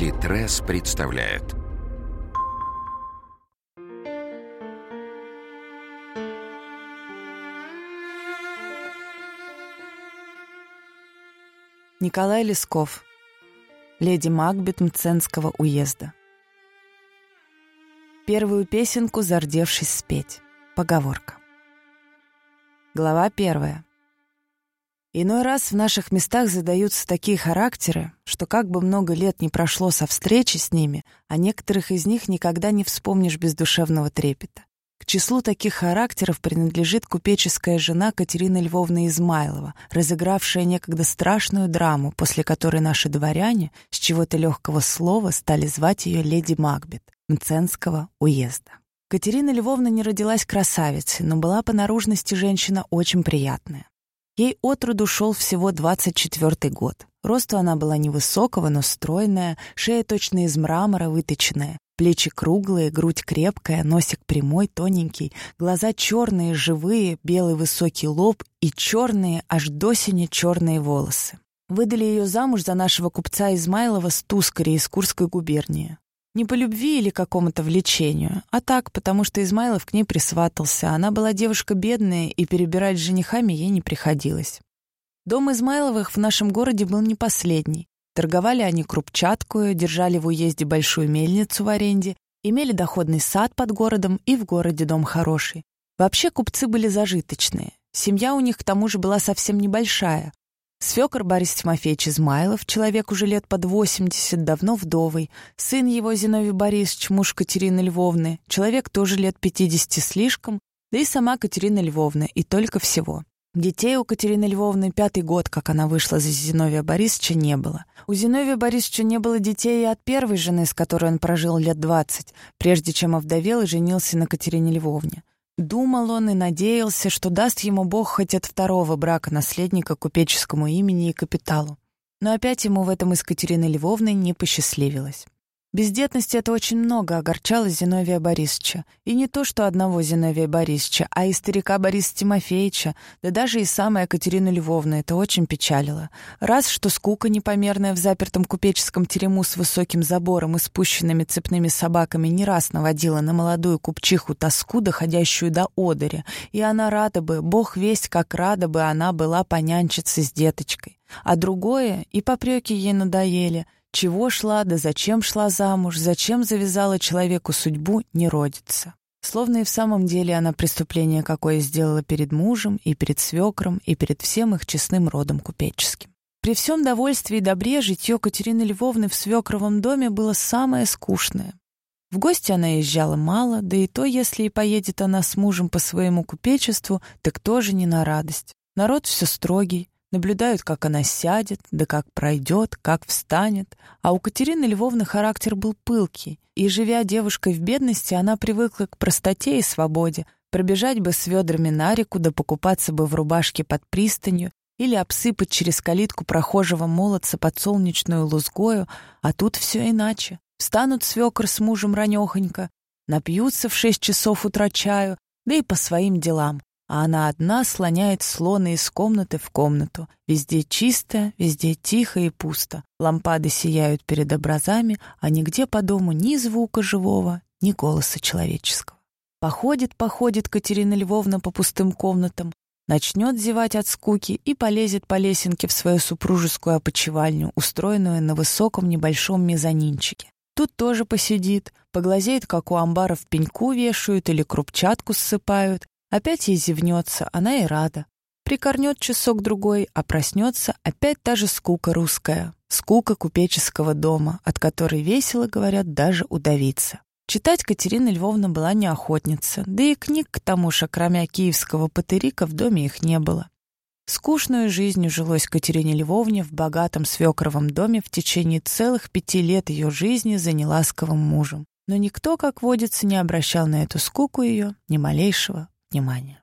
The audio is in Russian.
Литрес представляет Николай Лесков Леди Макбет Мценского уезда Первую песенку, зардевшись спеть. Поговорка. Глава первая. Иной раз в наших местах задаются такие характеры, что как бы много лет не прошло со встречи с ними, а некоторых из них никогда не вспомнишь без душевного трепета. К числу таких характеров принадлежит купеческая жена Катерина Львовна Измайлова, разыгравшая некогда страшную драму, после которой наши дворяне с чего-то легкого слова стали звать ее леди Макбет, Мценского уезда. Катерина Львовна не родилась красавицей, но была по наружности женщина очень приятная. Ей от роду шел всего 24 год. Росту она была невысокого, но стройная, шея точно из мрамора выточенная, плечи круглые, грудь крепкая, носик прямой, тоненький, глаза черные, живые, белый высокий лоб и черные, аж до синя черные волосы. Выдали ее замуж за нашего купца Измайлова с Тускари из Курской губернии. Не по любви или какому-то влечению, а так, потому что Измайлов к ней присватался. Она была девушка бедная, и перебирать с женихами ей не приходилось. Дом Измайловых в нашем городе был не последний. Торговали они крупчаткую, держали в уезде большую мельницу в аренде, имели доходный сад под городом и в городе дом хороший. Вообще купцы были зажиточные. Семья у них к тому же была совсем небольшая. Свекор Борис Тимофеевич Измайлов, человек уже лет под 80, давно вдовый. Сын его Зиновий Борисович, муж Катерины Львовны, человек тоже лет 50 слишком, да и сама Катерина Львовна, и только всего. Детей у Катерины Львовны пятый год, как она вышла за Зиновия Борисовича, не было. У Зиновия Борисовича не было детей и от первой жены, с которой он прожил лет 20, прежде чем овдовел и женился на Катерине Львовне. Думал он и надеялся, что даст ему Бог хоть от второго брака наследника купеческому имени и капиталу. Но опять ему в этом из Катерины Львовны не посчастливилось. Бездетности это очень много огорчало Зиновия Борисовича. И не то, что одного Зиновия Борисовича, а и старика Бориса Тимофеевича, да даже и самая Катерина Львовна это очень печалило. Раз, что скука непомерная в запертом купеческом терему с высоким забором и спущенными цепными собаками не раз наводила на молодую купчиху тоску, доходящую до одыря, и она рада бы, бог весть, как рада бы она была понянчиться с деточкой. А другое, и попреки ей надоели — чего шла, да зачем шла замуж, зачем завязала человеку судьбу, не родится. Словно и в самом деле она преступление какое сделала перед мужем и перед свекром и перед всем их честным родом купеческим. При всем довольстве и добре житье Катерины Львовны в свекровом доме было самое скучное. В гости она езжала мало, да и то, если и поедет она с мужем по своему купечеству, так тоже не на радость. Народ все строгий, наблюдают, как она сядет, да как пройдет, как встанет. А у Катерины Львовны характер был пылкий, и, живя девушкой в бедности, она привыкла к простоте и свободе, пробежать бы с ведрами на реку, да покупаться бы в рубашке под пристанью, или обсыпать через калитку прохожего молодца под солнечную лузгою, а тут все иначе. Встанут свекр с мужем ранехонько, напьются в шесть часов утра чаю, да и по своим делам а она одна слоняет слона из комнаты в комнату. Везде чисто, везде тихо и пусто. Лампады сияют перед образами, а нигде по дому ни звука живого, ни голоса человеческого. Походит, походит Катерина Львовна по пустым комнатам, начнет зевать от скуки и полезет по лесенке в свою супружескую опочивальню, устроенную на высоком небольшом мезонинчике. Тут тоже посидит, поглазеет, как у амбаров пеньку вешают или крупчатку ссыпают, Опять ей зевнется, она и рада. Прикорнет часок-другой, а проснется опять та же скука русская, скука купеческого дома, от которой весело, говорят, даже удавиться. Читать Катерина Львовна была не охотница, да и книг к тому же, кроме киевского патырика, в доме их не было. Скучную жизнью жилось Катерине Львовне в богатом свекровом доме в течение целых пяти лет ее жизни за неласковым мужем. Но никто, как водится, не обращал на эту скуку ее ни малейшего внимания.